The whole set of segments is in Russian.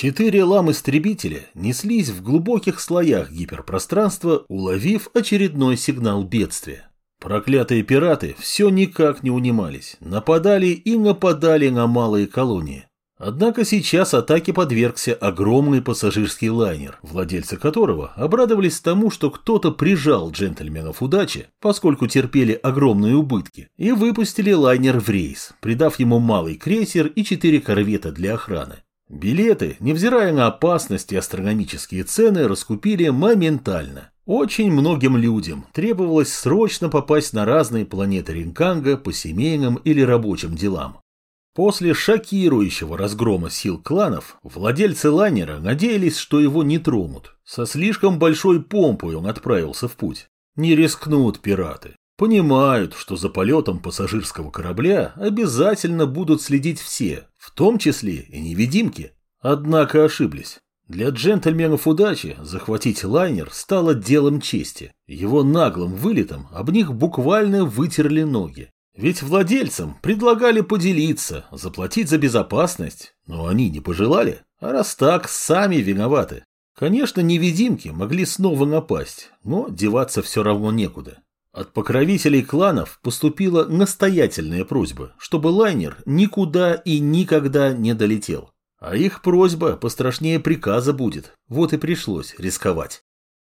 Четыре лам-истребителя неслись в глубоких слоях гиперпространства, уловив очередной сигнал бедствия. Проклятые пираты все никак не унимались, нападали и нападали на малые колонии. Однако сейчас атаке подвергся огромный пассажирский лайнер, владельцы которого обрадовались тому, что кто-то прижал джентльменов удачи, поскольку терпели огромные убытки, и выпустили лайнер в рейс, придав ему малый крейсер и четыре корвета для охраны. Билеты, невзирая на опасность и астрономические цены, раскупили моментально. Очень многим людям требовалось срочно попасть на разные планеты Ринканга по семейным или рабочим делам. После шокирующего разгрома сил кланов, владельцы лайнера надеялись, что его не тронут. Со слишком большой помпой он отправился в путь. Не рискнут пираты. Понимают, что за полетом пассажирского корабля обязательно будут следить все, в том числе и невидимки. Однако ошиблись. Для джентльменов удачи захватить лайнер стало делом чести. Его наглым вылетом об них буквально вытерли ноги. Ведь владельцам предлагали поделиться, заплатить за безопасность, но они не пожелали. А раз так, сами виноваты. Конечно, невидимки могли снова напасть, но деваться все равно некуда. От покровителей кланов поступила настоятельная просьба, чтобы лайнер никуда и никогда не долетел. А их просьба пострашнее приказа будет, вот и пришлось рисковать.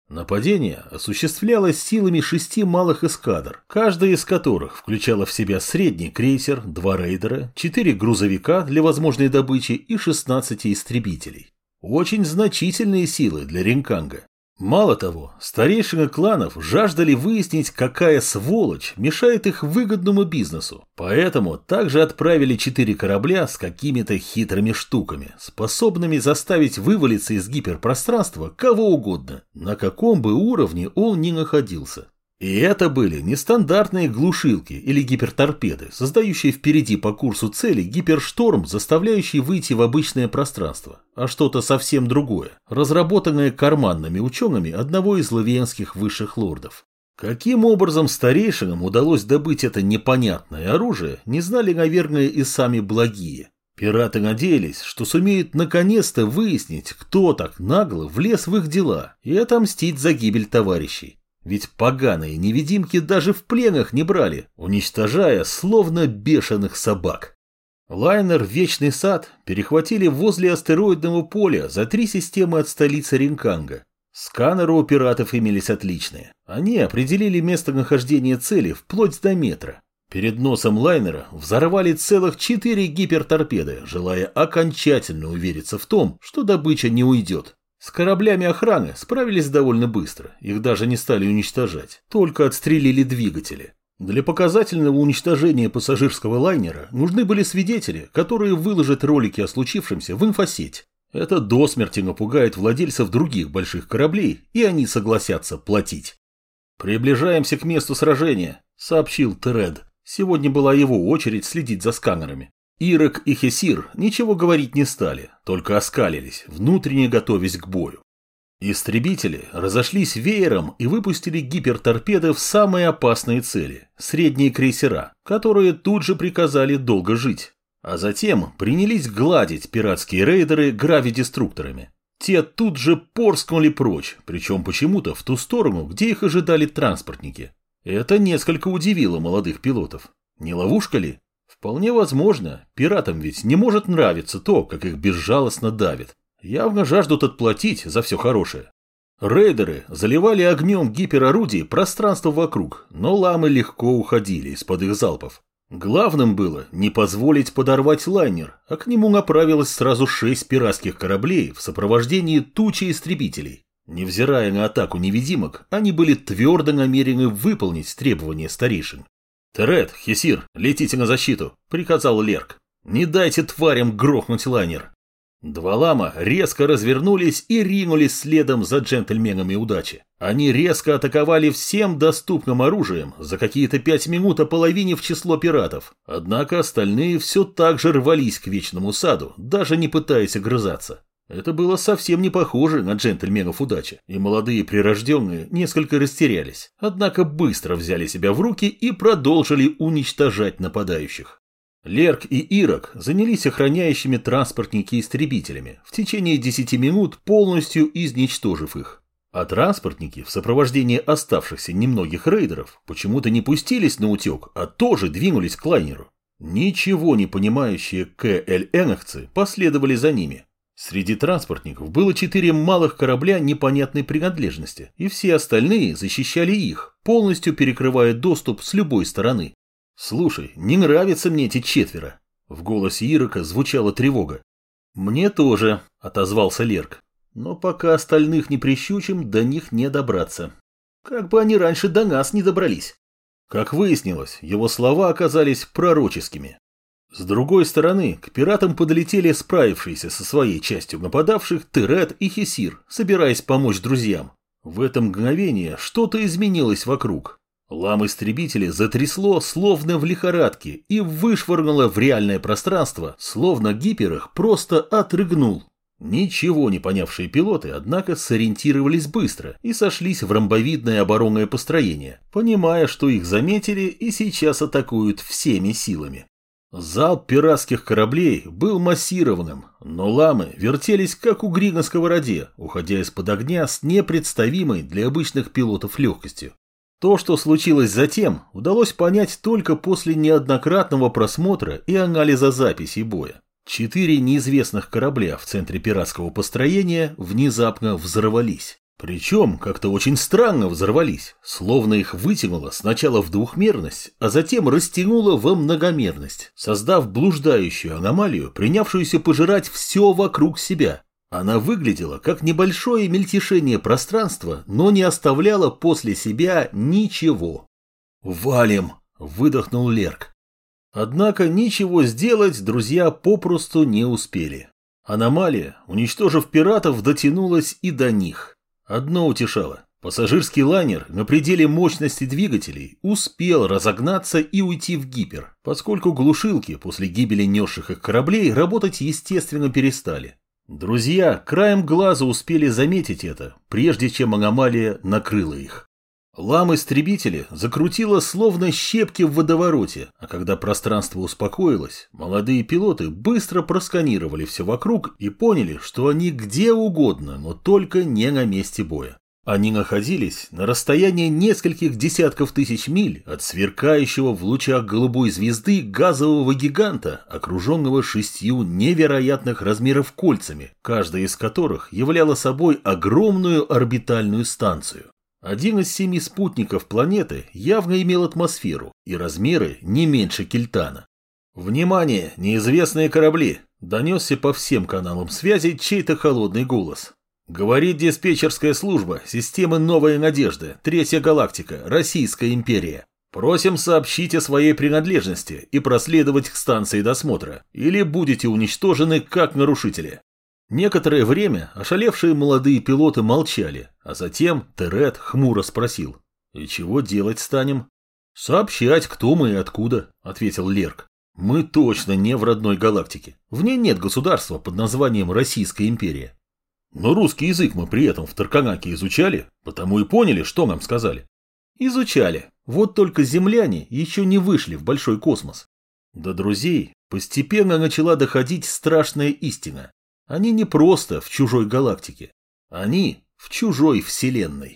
Нападение осуществлялось силами шести малых эскадр, каждая из которых включала в себя средний крейсер, два рейдера, четыре грузовика для возможной добычи и 16 истребителей. Очень значительные силы для Ринканга. Мало того, старейшины кланов жаждали выяснить, какая сволочь мешает их выгодному бизнесу. Поэтому также отправили четыре корабля с какими-то хитрыми штуками, способными заставить вывалиться из гиперпространства кого угодно, на каком бы уровне он ни находился. И это были не стандартные глушилки или гиперторпеды, создающие впереди по курсу цели гипершторм, заставляющий выйти в обычное пространство, а что-то совсем другое, разработанное карманными учеными одного из лавиенских высших лордов. Каким образом старейшинам удалось добыть это непонятное оружие, не знали, наверное, и сами благие. Пираты надеялись, что сумеют наконец-то выяснить, кто так нагло влез в их дела и отомстить за гибель товарищей. Ведь поганые невидимки даже в пленах не брали, уничтожая словно бешеных собак. Лайнер «Вечный сад» перехватили возле астероидного поля за три системы от столицы Ринканга. Сканеры у пиратов имелись отличные. Они определили местонахождение цели вплоть до метра. Перед носом лайнера взорвали целых четыре гиперторпеды, желая окончательно увериться в том, что добыча не уйдет. С кораблями охраны справились довольно быстро, их даже не стали уничтожать, только отстрелили двигатели. Для показательного уничтожения пассажирского лайнера нужны были свидетели, которые выложат ролики о случившемся в инфосеть. Это до смерти напугает владельцев других больших кораблей, и они согласятся платить. «Приближаемся к месту сражения», — сообщил Теред. Сегодня была его очередь следить за сканерами. Ирок и Хесир ничего говорить не стали, только оскалились, внутренне готовясь к бою. Истребители разошлись веером и выпустили гиперторпеды в самые опасные цели – средние крейсера, которые тут же приказали долго жить. А затем принялись гладить пиратские рейдеры гравидеструкторами. Те тут же порскнули прочь, причем почему-то в ту сторону, где их ожидали транспортники. Это несколько удивило молодых пилотов. Не ловушка ли? Вполне возможно, пиратам ведь не может нравиться то, как их безжалостно давит. Явно жаждут отплатить за все хорошее. Рейдеры заливали огнем гиперорудий пространство вокруг, но ламы легко уходили из-под их залпов. Главным было не позволить подорвать лайнер, а к нему направилось сразу шесть пиратских кораблей в сопровождении тучи истребителей. Невзирая на атаку невидимок, они были твердо намерены выполнить требования старейшин. «Терет, Хесир, летите на защиту», — приказал Лерк. «Не дайте тварям грохнуть лайнер». Два лама резко развернулись и ринулись следом за джентльменами удачи. Они резко атаковали всем доступным оружием, за какие-то пять минут ополовинив число пиратов. Однако остальные все так же рвались к вечному саду, даже не пытаясь огрызаться. Это было совсем не похоже на джентльменов удачи, и молодые прирожденные несколько растерялись, однако быстро взяли себя в руки и продолжили уничтожать нападающих. Лерк и Ирок занялись охраняющими транспортники истребителями, в течение 10 минут полностью изничтожив их. А транспортники в сопровождении оставшихся немногих рейдеров почему-то не пустились на утек, а тоже двинулись к лайнеру. Ничего не понимающие КЛНовцы последовали за ними. Среди транспортников было четыре малых корабля непонятной принадлежности, и все остальные защищали их, полностью перекрывая доступ с любой стороны. «Слушай, не нравятся мне эти четверо!» В голосе Ирока звучала тревога. «Мне тоже», — отозвался Лерк. «Но пока остальных не прищучим, до них не добраться. Как бы они раньше до нас не добрались». Как выяснилось, его слова оказались пророческими. С другой стороны, к пиратам подлетели справившиеся со своей частью нападавших Терет и Хесир, собираясь помочь друзьям. В это мгновение что-то изменилось вокруг. Лам-истребители затрясло, словно в лихорадке, и вышвырнуло в реальное пространство, словно гипер их просто отрыгнул. Ничего не понявшие пилоты, однако, сориентировались быстро и сошлись в ромбовидное оборонное построение, понимая, что их заметили и сейчас атакуют всеми силами. Залп пиратских кораблей был массированным, но ламы вертелись как угри на сковороде, уходя из-под огня с непредставимой для обычных пилотов легкостью. То, что случилось затем, удалось понять только после неоднократного просмотра и анализа записей боя. Четыре неизвестных корабля в центре пиратского построения внезапно взорвались. Причем как-то очень странно взорвались, словно их вытянуло сначала в двухмерность, а затем растянуло во многомерность, создав блуждающую аномалию, принявшуюся пожирать все вокруг себя. Она выглядела как небольшое мельтешение пространства, но не оставляла после себя ничего. «Валим!» – выдохнул Лерк. Однако ничего сделать друзья попросту не успели. Аномалия, уничтожив пиратов, дотянулась и до них. Одно утешало. Пассажирский лайнер на пределе мощности двигателей успел разогнаться и уйти в гипер, поскольку глушилки после гибели несших их кораблей работать естественно перестали. Друзья краем глаза успели заметить это, прежде чем аномалия накрыла их. Лам-истребители закрутило словно щепки в водовороте, а когда пространство успокоилось, молодые пилоты быстро просканировали все вокруг и поняли, что они где угодно, но только не на месте боя. Они находились на расстоянии нескольких десятков тысяч миль от сверкающего в лучах голубой звезды газового гиганта, окруженного шестью невероятных размеров кольцами, каждая из которых являла собой огромную орбитальную станцию. Один из семи спутников планеты явно имел атмосферу и размеры не меньше Кельтана. «Внимание, неизвестные корабли!» – донесся по всем каналам связи чей-то холодный голос. Говорит диспетчерская служба системы «Новая надежда», Третья галактика, Российская империя. Просим сообщить о своей принадлежности и проследовать к станции досмотра, или будете уничтожены как нарушители. Некоторое время ошалевшие молодые пилоты молчали, а затем Терет хмуро спросил. «И чего делать станем?» «Сообщать, кто мы и откуда», — ответил Лерк. «Мы точно не в родной галактике. В ней нет государства под названием Российская империя. Но русский язык мы при этом в Тарканаке изучали, потому и поняли, что нам сказали». «Изучали. Вот только земляне еще не вышли в большой космос». До друзей постепенно начала доходить страшная истина. Они не просто в чужой галактике. Они в чужой вселенной.